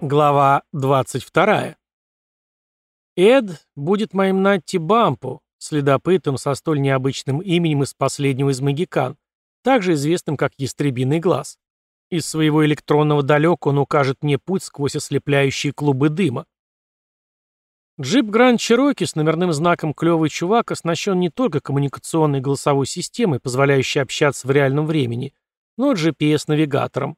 Глава 22. Эд будет моим Натти Бампу, следопытом со столь необычным именем из последнего из магикан, также известным как Ястребиный глаз. Из своего электронного далека он укажет мне путь сквозь ослепляющие клубы дыма. Джип Гранд Чероки с номерным знаком «Клевый чувак» оснащен не только коммуникационной голосовой системой, позволяющей общаться в реальном времени, но и GPS-навигатором.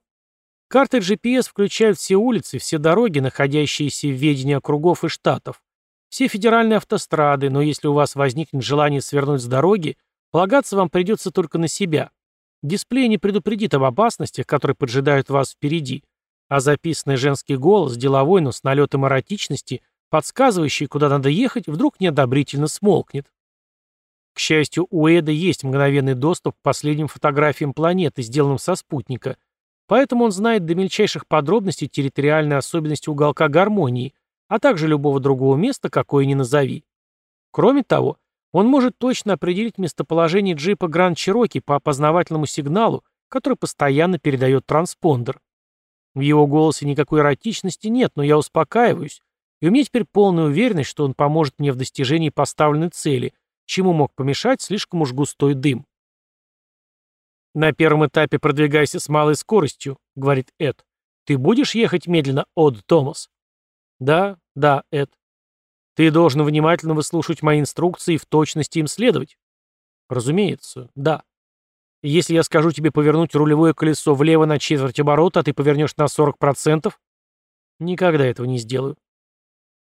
Карты GPS включают все улицы, все дороги, находящиеся в ведении округов и штатов, все федеральные автострады, но если у вас возникнет желание свернуть с дороги, полагаться вам придется только на себя. Дисплей не предупредит об опасностях, которые поджидают вас впереди, а записанный женский голос, деловой, но с налетом эротичности, подсказывающий, куда надо ехать, вдруг неодобрительно смолкнет. К счастью, у Эда есть мгновенный доступ к последним фотографиям планеты, сделанным со спутника – Поэтому он знает до мельчайших подробностей территориальные особенности уголка гармонии, а также любого другого места, какое ни назови. Кроме того, он может точно определить местоположение джипа Гранд Чироки по опознавательному сигналу, который постоянно передает транспондер. В его голосе никакой эротичности нет, но я успокаиваюсь, и у меня теперь полная уверенность, что он поможет мне в достижении поставленной цели, чему мог помешать слишком уж густой дым. «На первом этапе продвигайся с малой скоростью», — говорит Эд. «Ты будешь ехать медленно, Од Томас?» «Да, да, Эд». «Ты должен внимательно выслушать мои инструкции и в точности им следовать?» «Разумеется, да». «Если я скажу тебе повернуть рулевое колесо влево на четверть оборота, а ты повернешь на 40%?» «Никогда этого не сделаю».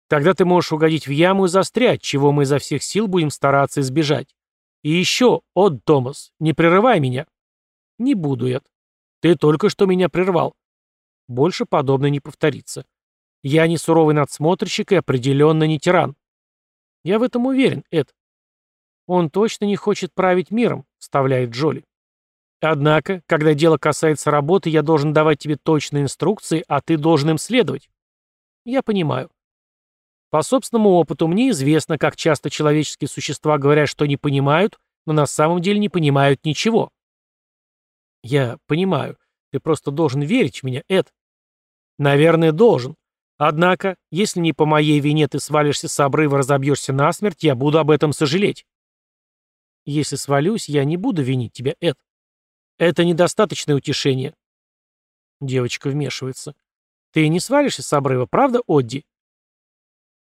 «Тогда ты можешь угодить в яму и застрять, чего мы изо всех сил будем стараться избежать. И еще, Од Томас, не прерывай меня». «Не буду, Эд. Ты только что меня прервал. Больше подобное не повторится. Я не суровый надсмотрщик и определенно не тиран. Я в этом уверен, Эд. Он точно не хочет править миром, вставляет Джоли. Однако, когда дело касается работы, я должен давать тебе точные инструкции, а ты должен им следовать. Я понимаю. По собственному опыту мне известно, как часто человеческие существа говорят, что не понимают, но на самом деле не понимают ничего. Я понимаю. Ты просто должен верить в меня, Эд. Наверное, должен. Однако, если не по моей вине ты свалишься с обрыва, разобьешься насмерть, я буду об этом сожалеть. Если свалюсь, я не буду винить тебя, Эд. Это недостаточное утешение. Девочка вмешивается. Ты не свалишься с обрыва, правда, Одди?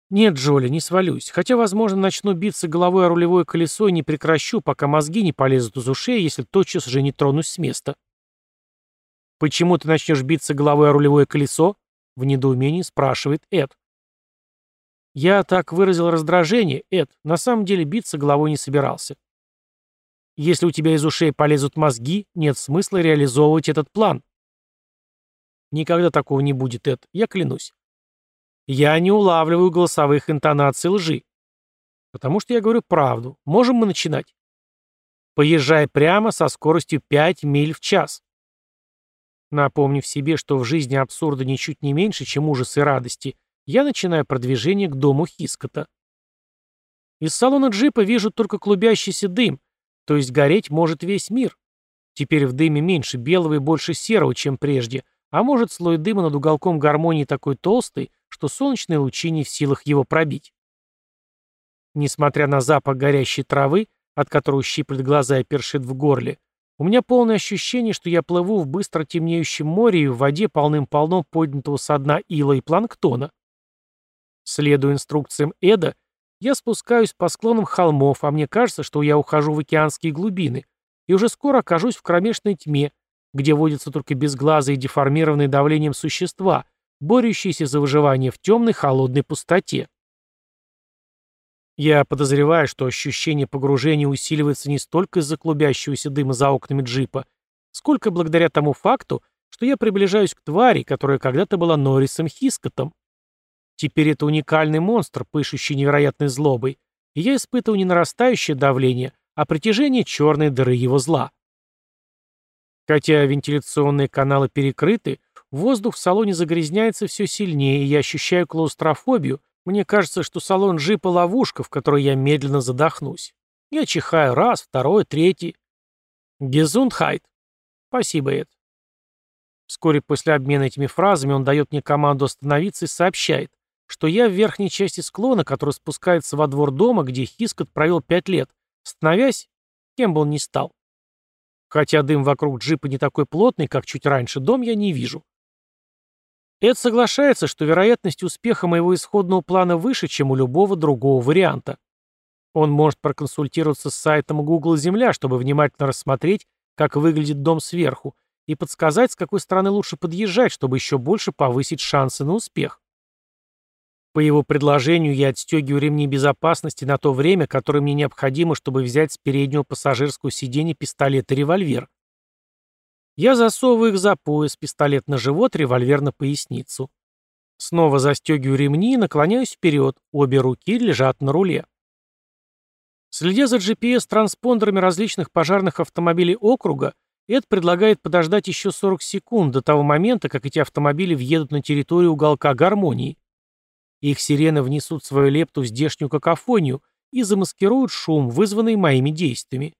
Нет, Джоли, не свалюсь. Хотя, возможно, начну биться головой о рулевое колесо и не прекращу, пока мозги не полезут из ушей, если тотчас же не тронусь с места. «Почему ты начнешь биться головой о рулевое колесо?» — в недоумении спрашивает Эд. Я так выразил раздражение, Эд. На самом деле биться головой не собирался. Если у тебя из ушей полезут мозги, нет смысла реализовывать этот план. Никогда такого не будет, Эд, я клянусь. Я не улавливаю голосовых интонаций лжи. Потому что я говорю правду. Можем мы начинать? Поезжай прямо со скоростью 5 миль в час. Напомнив себе, что в жизни абсурда ничуть не меньше, чем ужас и радости, я начинаю продвижение к дому Хискота. Из салона джипа вижу только клубящийся дым, то есть гореть может весь мир. Теперь в дыме меньше белого и больше серого, чем прежде, а может слой дыма над уголком гармонии такой толстый, что солнечные лучи не в силах его пробить. Несмотря на запах горящей травы, от которого щиплет глаза и першит в горле, у меня полное ощущение, что я плыву в быстро темнеющем море и в воде полным-полно поднятого со дна ила и планктона. Следуя инструкциям Эда, я спускаюсь по склонам холмов, а мне кажется, что я ухожу в океанские глубины, и уже скоро окажусь в кромешной тьме, где водятся только безглазые деформированные давлением существа, борющиеся за выживание в темной холодной пустоте. Я подозреваю, что ощущение погружения усиливается не столько из-за клубящегося дыма за окнами джипа, сколько благодаря тому факту, что я приближаюсь к твари, которая когда-то была Норрисом Хискотом. Теперь это уникальный монстр, пышущий невероятной злобой, и я испытываю не нарастающее давление, а притяжение черной дыры его зла. Хотя вентиляционные каналы перекрыты, Воздух в салоне загрязняется все сильнее, и я ощущаю клаустрофобию. Мне кажется, что салон джипа — ловушка, в которой я медленно задохнусь. Я чихаю раз, второй, третий. Гезундхайт. Спасибо, Эд. Вскоре после обмена этими фразами он дает мне команду остановиться и сообщает, что я в верхней части склона, который спускается во двор дома, где Хискот провел пять лет, становясь, кем бы он ни стал. Хотя дым вокруг джипа не такой плотный, как чуть раньше, дом я не вижу. Эд соглашается, что вероятность успеха моего исходного плана выше, чем у любого другого варианта. Он может проконсультироваться с сайтом Google Земля, чтобы внимательно рассмотреть, как выглядит дом сверху, и подсказать, с какой стороны лучше подъезжать, чтобы еще больше повысить шансы на успех. По его предложению я отстегиваю ремни безопасности на то время, которое мне необходимо, чтобы взять с переднего пассажирского сиденья пистолет и револьвер. Я засовываю их за пояс, пистолет на живот, револьвер на поясницу. Снова застегиваю ремни и наклоняюсь вперед, обе руки лежат на руле. Следя за GPS-транспондерами различных пожарных автомобилей округа, Эд предлагает подождать еще 40 секунд до того момента, как эти автомобили въедут на территорию уголка гармонии. Их сирены внесут свою лепту в здешнюю какофонию и замаскируют шум, вызванный моими действиями.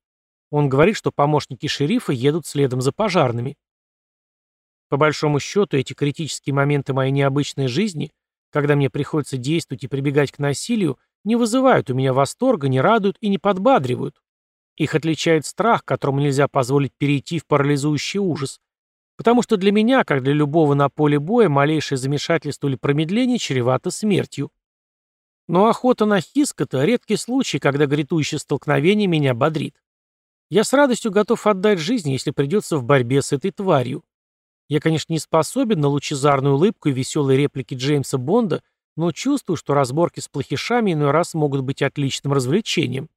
Он говорит, что помощники шерифа едут следом за пожарными. По большому счету, эти критические моменты моей необычной жизни, когда мне приходится действовать и прибегать к насилию, не вызывают у меня восторга, не радуют и не подбадривают. Их отличает страх, которому нельзя позволить перейти в парализующий ужас, Потому что для меня, как для любого на поле боя, малейшее замешательство или промедление чревато смертью. Но охота на Хискота — редкий случай, когда грядущее столкновение меня бодрит. Я с радостью готов отдать жизнь, если придется в борьбе с этой тварью. Я, конечно, не способен на лучезарную улыбку и веселые реплики Джеймса Бонда, но чувствую, что разборки с плохишами иной раз могут быть отличным развлечением.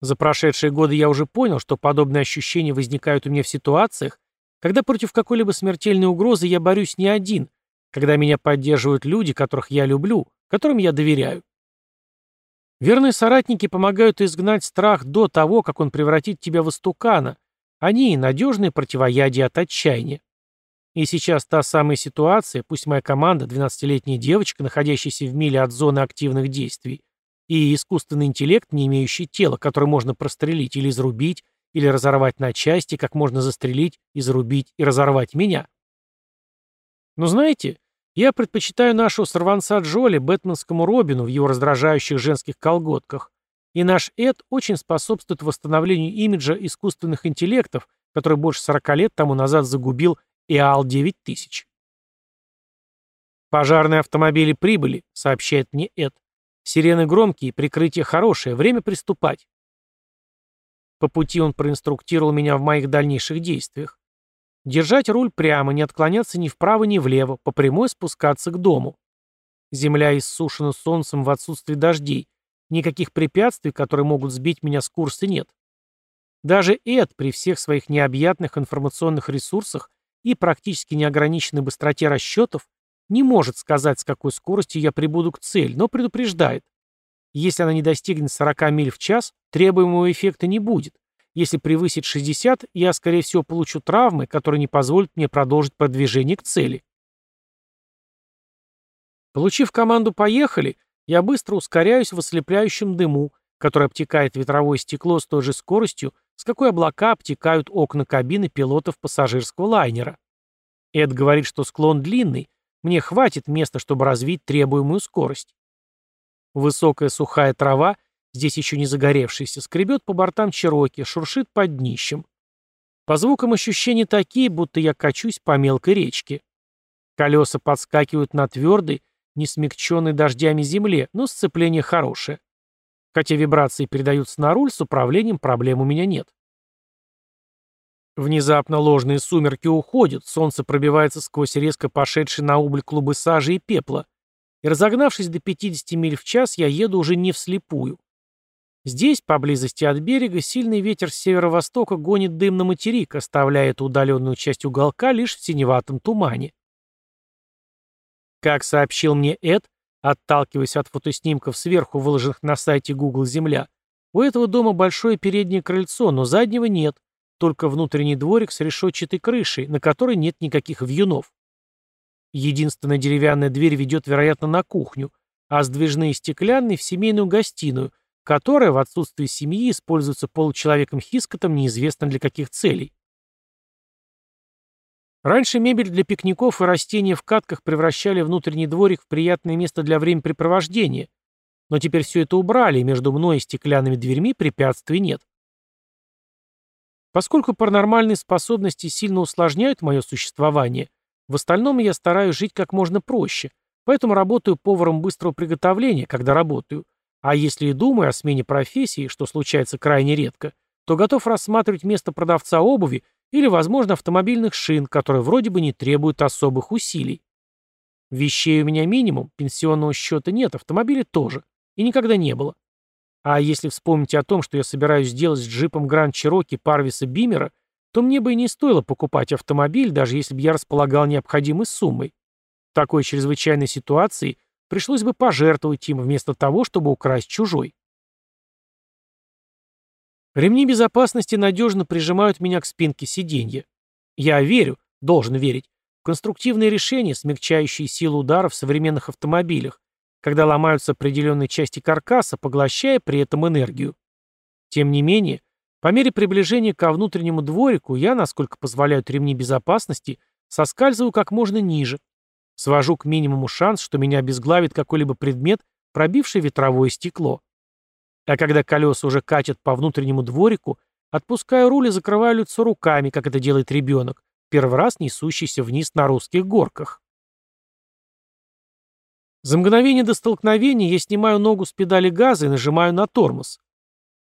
За прошедшие годы я уже понял, что подобные ощущения возникают у меня в ситуациях, когда против какой-либо смертельной угрозы я борюсь не один, когда меня поддерживают люди, которых я люблю, которым я доверяю. Верные соратники помогают изгнать страх до того, как он превратит тебя в истукана. Они — надежные противоядие от отчаяния. И сейчас та самая ситуация, пусть моя команда, 12-летняя девочка, находящаяся в миле от зоны активных действий, и искусственный интеллект, не имеющий тела, который можно прострелить или изрубить, или разорвать на части, как можно застрелить, изрубить и разорвать меня. Но знаете, я предпочитаю нашего сорванца Джоли бэтменскому Робину в его раздражающих женских колготках, и наш Эд очень способствует восстановлению имиджа искусственных интеллектов, который больше 40 лет тому назад загубил ИАЛ-9000. «Пожарные автомобили прибыли», — сообщает мне Эд. «Сирены громкие, прикрытие хорошее, время приступать». По пути он проинструктировал меня в моих дальнейших действиях. Держать руль прямо, не отклоняться ни вправо, ни влево, по прямой спускаться к дому. Земля иссушена солнцем в отсутствии дождей. Никаких препятствий, которые могут сбить меня с курса, нет. Даже Эд при всех своих необъятных информационных ресурсах и практически неограниченной быстроте расчетов не может сказать, с какой скоростью я прибуду к цели, но предупреждает. Если она не достигнет 40 миль в час, требуемого эффекта не будет. Если превысит 60, я, скорее всего, получу травмы, которые не позволят мне продолжить продвижение к цели. Получив команду «Поехали», я быстро ускоряюсь в ослепляющем дыму, который обтекает ветровое стекло с той же скоростью, с какой облака обтекают окна кабины пилотов пассажирского лайнера. Эд говорит, что склон длинный, мне хватит места, чтобы развить требуемую скорость. Высокая сухая трава, здесь еще не загоревшаяся, скребет по бортам Чероки, шуршит под днищем. По звукам ощущения такие, будто я качусь по мелкой речке. Колеса подскакивают на твердой, не смягченной дождями земле, но сцепление хорошее. Хотя вибрации передаются на руль, с управлением проблем у меня нет. Внезапно ложные сумерки уходят, солнце пробивается сквозь резко пошедшие на убыль клубы сажи и пепла и разогнавшись до 50 миль в час, я еду уже не вслепую. Здесь, поблизости от берега, сильный ветер с северо-востока гонит дым на материк, оставляя эту удаленную часть уголка лишь в синеватом тумане. Как сообщил мне Эд, отталкиваясь от фотоснимков сверху, выложенных на сайте Google Земля, у этого дома большое переднее крыльцо, но заднего нет, только внутренний дворик с решетчатой крышей, на которой нет никаких вьюнов. Единственная деревянная дверь ведет, вероятно, на кухню, а сдвижные стеклянные — в семейную гостиную, которая в отсутствии семьи используется получеловеком Хискотом неизвестно для каких целей. Раньше мебель для пикников и растения в катках превращали внутренний дворик в приятное место для времяпрепровождения, но теперь все это убрали, и между мной и стеклянными дверьми препятствий нет. Поскольку паранормальные способности сильно усложняют мое существование, в остальном я стараюсь жить как можно проще, поэтому работаю поваром быстрого приготовления, когда работаю, а если и думаю о смене профессии, что случается крайне редко, то готов рассматривать место продавца обуви или, возможно, автомобильных шин, которые вроде бы не требуют особых усилий. Вещей у меня минимум, пенсионного счета нет, автомобиля тоже. И никогда не было. А если вспомнить о том, что я собираюсь сделать с джипом Гранд Чироки Парвиса Бимера, то мне бы и не стоило покупать автомобиль, даже если бы я располагал необходимой суммой. В такой чрезвычайной ситуации пришлось бы пожертвовать им вместо того, чтобы украсть чужой. Ремни безопасности надежно прижимают меня к спинке сиденья. Я верю, должен верить, в конструктивные решения, смягчающие силу удара в современных автомобилях, когда ломаются определенные части каркаса, поглощая при этом энергию. Тем не менее, по мере приближения ко внутреннему дворику я, насколько позволяют ремни безопасности, соскальзываю как можно ниже, свожу к минимуму шанс, что меня обезглавит какой-либо предмет, пробивший ветровое стекло. А когда колеса уже катят по внутреннему дворику, отпускаю руль и закрываю лицо руками, как это делает ребенок, первый раз несущийся вниз на русских горках. За мгновение до столкновения я снимаю ногу с педали газа и нажимаю на тормоз.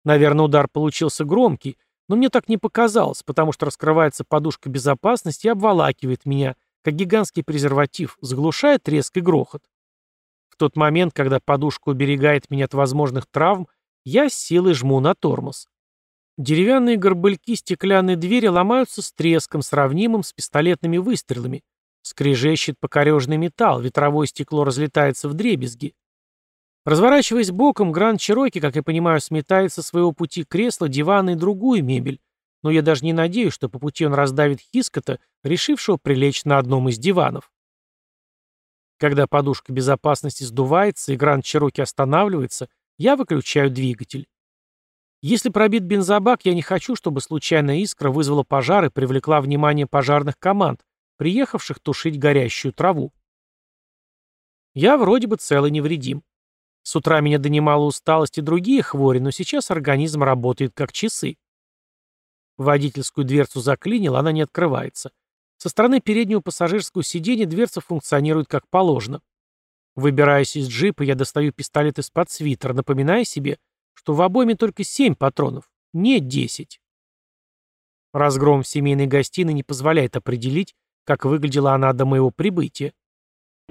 Наверное, удар получился громкий, но мне так не показалось, потому что раскрывается подушка безопасности и обволакивает меня, как гигантский презерватив, заглушая треск и грохот. В тот момент, когда подушка уберегает меня от возможных травм, я с силой жму на тормоз. Деревянные горбыльки стеклянной двери ломаются с треском, сравнимым с пистолетными выстрелами. Скрежещет покорежный металл, ветровое стекло разлетается в дребезги. Разворачиваясь боком, Гранд Чироки, как я понимаю, сметает со своего пути кресло, диваны и другую мебель, но я даже не надеюсь, что по пути он раздавит Хискота, решившего прилечь на одном из диванов. Когда подушка безопасности сдувается и Гранд Чироки останавливается, я выключаю двигатель. Если пробит бензобак, я не хочу, чтобы случайная искра вызвала пожар и привлекла внимание пожарных команд, приехавших тушить горящую траву. Я вроде бы цел и невредим. С утра меня донимала усталость и другие хвори, но сейчас организм работает как часы. Водительскую дверцу заклинил, она не открывается. Со стороны переднего пассажирского сиденья дверца функционирует как положено. Выбираясь из джипа, я достаю пистолет из-под свитера, напоминая себе, что в обойме только семь патронов, не десять. Разгром в семейной гостиной не позволяет определить, как выглядела она до моего прибытия.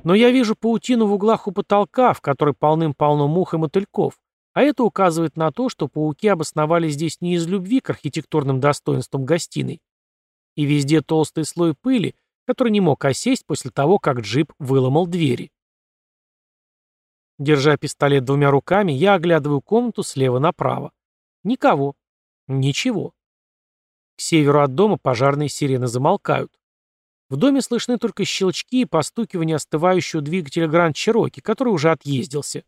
Но я вижу паутину в углах у потолка, в которой полным-полно мух и мотыльков, а это указывает на то, что пауки обосновались здесь не из любви к архитектурным достоинствам гостиной. И везде толстый слой пыли, который не мог осесть после того, как джип выломал двери. Держа пистолет двумя руками, я оглядываю комнату слева направо. Никого. Ничего. К северу от дома пожарные сирены замолкают. В доме слышны только щелчки и постукивание остывающего двигателя Гранд Чироки, который уже отъездился.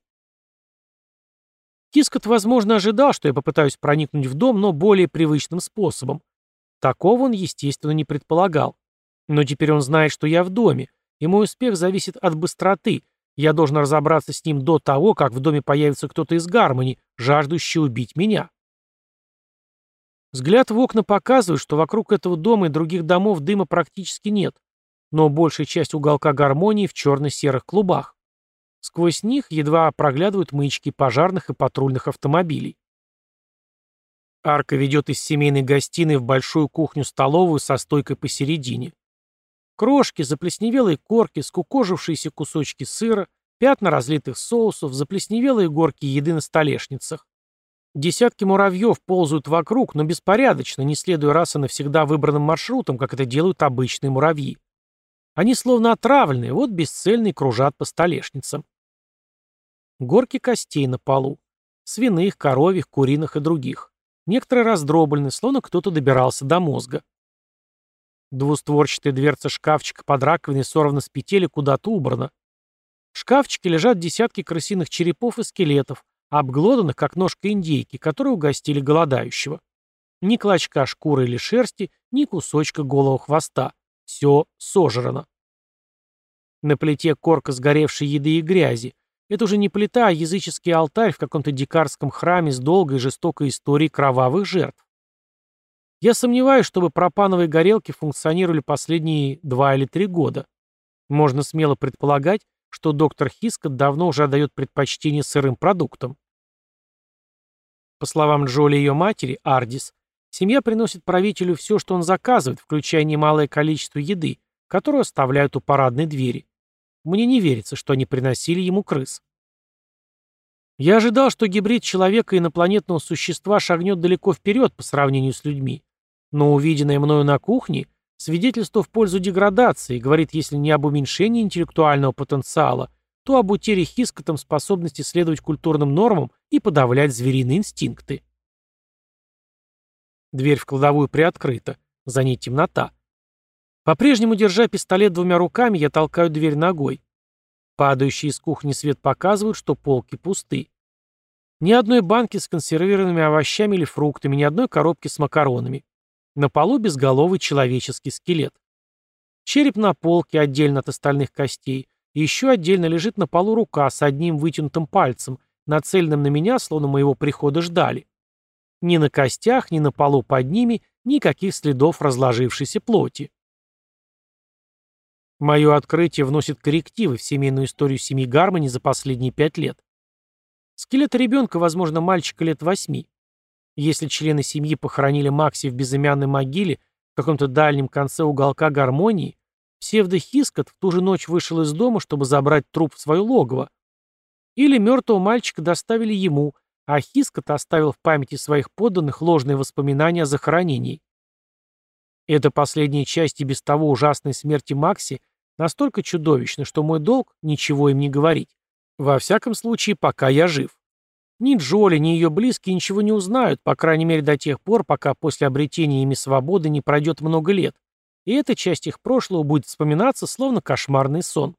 Кискот, возможно, ожидал, что я попытаюсь проникнуть в дом, но более привычным способом. Такого он, естественно, не предполагал. Но теперь он знает, что я в доме, и мой успех зависит от быстроты, я должен разобраться с ним до того, как в доме появится кто-то из гармони, жаждущий убить меня. Взгляд в окна показывает, что вокруг этого дома и других домов дыма практически нет, но большая часть уголка гармонии в черно-серых клубах. Сквозь них едва проглядывают маячки пожарных и патрульных автомобилей. Арка ведет из семейной гостиной в большую кухню-столовую со стойкой посередине. Крошки, заплесневелые корки, скукожившиеся кусочки сыра, пятна разлитых соусов, заплесневелые горки еды на столешницах. Десятки муравьев ползают вокруг, но беспорядочно, не следуя раз и навсегда выбранным маршрутом, как это делают обычные муравьи. Они словно отравленные, вот бесцельные кружат по столешницам. Горки костей на полу. Свиных, коровьих, куриных и других. Некоторые раздроблены, словно кто-то добирался до мозга. Двустворчатая дверца шкафчика под раковиной сорвана с петель и куда-то убрана. В шкафчике лежат десятки крысиных черепов и скелетов, обглоданных, как ножка индейки, которые угостили голодающего. Ни клочка шкуры или шерсти, ни кусочка голого хвоста. Все сожрано. На плите корка сгоревшей еды и грязи. Это уже не плита, а языческий алтарь в каком-то дикарском храме с долгой жестокой историей кровавых жертв. Я сомневаюсь, чтобы пропановые горелки функционировали последние два или три года. Можно смело предполагать, что доктор Хискот давно уже отдает предпочтение сырым продуктам. По словам Джоли и ее матери, Ардис, семья приносит правителю все, что он заказывает, включая немалое количество еды, которую оставляют у парадной двери. Мне не верится, что они приносили ему крыс. Я ожидал, что гибрид человека и инопланетного существа шагнет далеко вперед по сравнению с людьми, но увиденное мною на кухне – свидетельство в пользу деградации, говорит, если не об уменьшении интеллектуального потенциала, то об утере хискотом способности следовать культурным нормам и подавлять звериные инстинкты. Дверь в кладовую приоткрыта, за ней темнота. По-прежнему, держа пистолет двумя руками, я толкаю дверь ногой. Падающий из кухни свет показывает, что полки пусты. Ни одной банки с консервированными овощами или фруктами, ни одной коробки с макаронами. На полу безголовый человеческий скелет. Череп на полке, отдельно от остальных костей. И еще отдельно лежит на полу рука с одним вытянутым пальцем, нацеленным на меня, словно моего прихода ждали. Ни на костях, ни на полу под ними никаких следов разложившейся плоти. Мое открытие вносит коррективы в семейную историю семьи Гармони за последние пять лет. Скелет ребенка, возможно, мальчика лет восьми. Если члены семьи похоронили Макси в безымянной могиле в каком-то дальнем конце уголка гармонии, псевдохискот в ту же ночь вышел из дома, чтобы забрать труп в свое логово. Или мертвого мальчика доставили ему, а Хискот оставил в памяти своих подданных ложные воспоминания о захоронении. Эта последняя часть и без того ужасной смерти Макси настолько чудовищна, что мой долг — ничего им не говорить. Во всяком случае, пока я жив. Ни Джоли, ни ее близкие ничего не узнают, по крайней мере до тех пор, пока после обретения ими свободы не пройдет много лет, и эта часть их прошлого будет вспоминаться, словно кошмарный сон.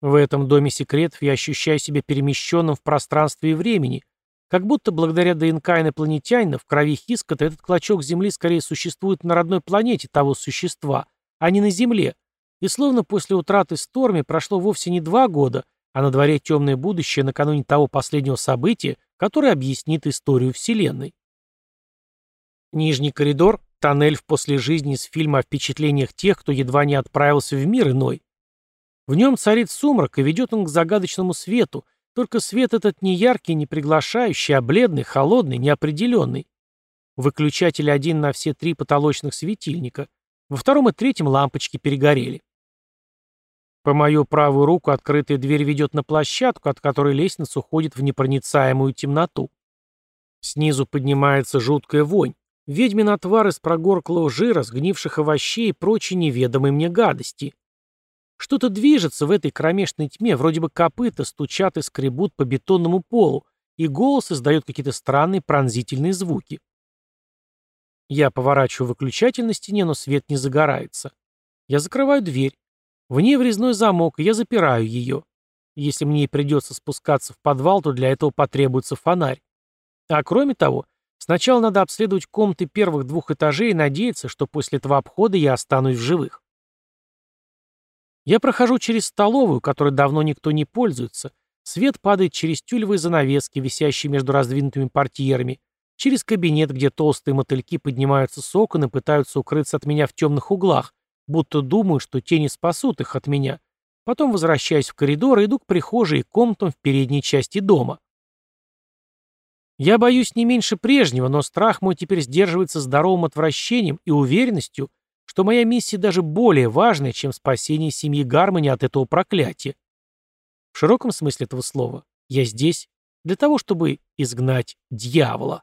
В этом доме секретов я ощущаю себя перемещенным в пространстве и времени, как будто благодаря ДНК инопланетянина в крови Хискота этот клочок Земли скорее существует на родной планете того существа, а не на Земле, и словно после утраты Сторми прошло вовсе не два года, а на дворе темное будущее накануне того последнего события, которое объяснит историю Вселенной. Нижний коридор – тоннель в после жизни из фильма о впечатлениях тех, кто едва не отправился в мир иной. В нем царит сумрак, и ведет он к загадочному свету, только свет этот не яркий, не приглашающий, а бледный, холодный, неопределенный. Выключатель один на все три потолочных светильника. Во втором и третьем лампочки перегорели. По мою правую руку открытая дверь ведет на площадку, от которой лестница уходит в непроницаемую темноту. Снизу поднимается жуткая вонь. Ведьмин отвар из прогорклого жира, сгнивших овощей и прочей неведомой мне гадости. Что-то движется в этой кромешной тьме, вроде бы копыта стучат и скребут по бетонному полу, и голос издает какие-то странные пронзительные звуки. Я поворачиваю выключатель на стене, но свет не загорается. Я закрываю дверь. В ней врезной замок, и я запираю ее. Если мне придется спускаться в подвал, то для этого потребуется фонарь. А кроме того, сначала надо обследовать комнаты первых двух этажей и надеяться, что после этого обхода я останусь в живых. Я прохожу через столовую, которой давно никто не пользуется. Свет падает через тюлевые занавески, висящие между раздвинутыми портьерами, через кабинет, где толстые мотыльки поднимаются с окон и пытаются укрыться от меня в темных углах, будто думаю, что тени спасут их от меня. Потом возвращаюсь в коридор и иду к прихожей и комнатам в передней части дома. Я боюсь не меньше прежнего, но страх мой теперь сдерживается здоровым отвращением и уверенностью, что моя миссия даже более важная, чем спасение семьи Гармони от этого проклятия. В широком смысле этого слова я здесь для того, чтобы изгнать дьявола.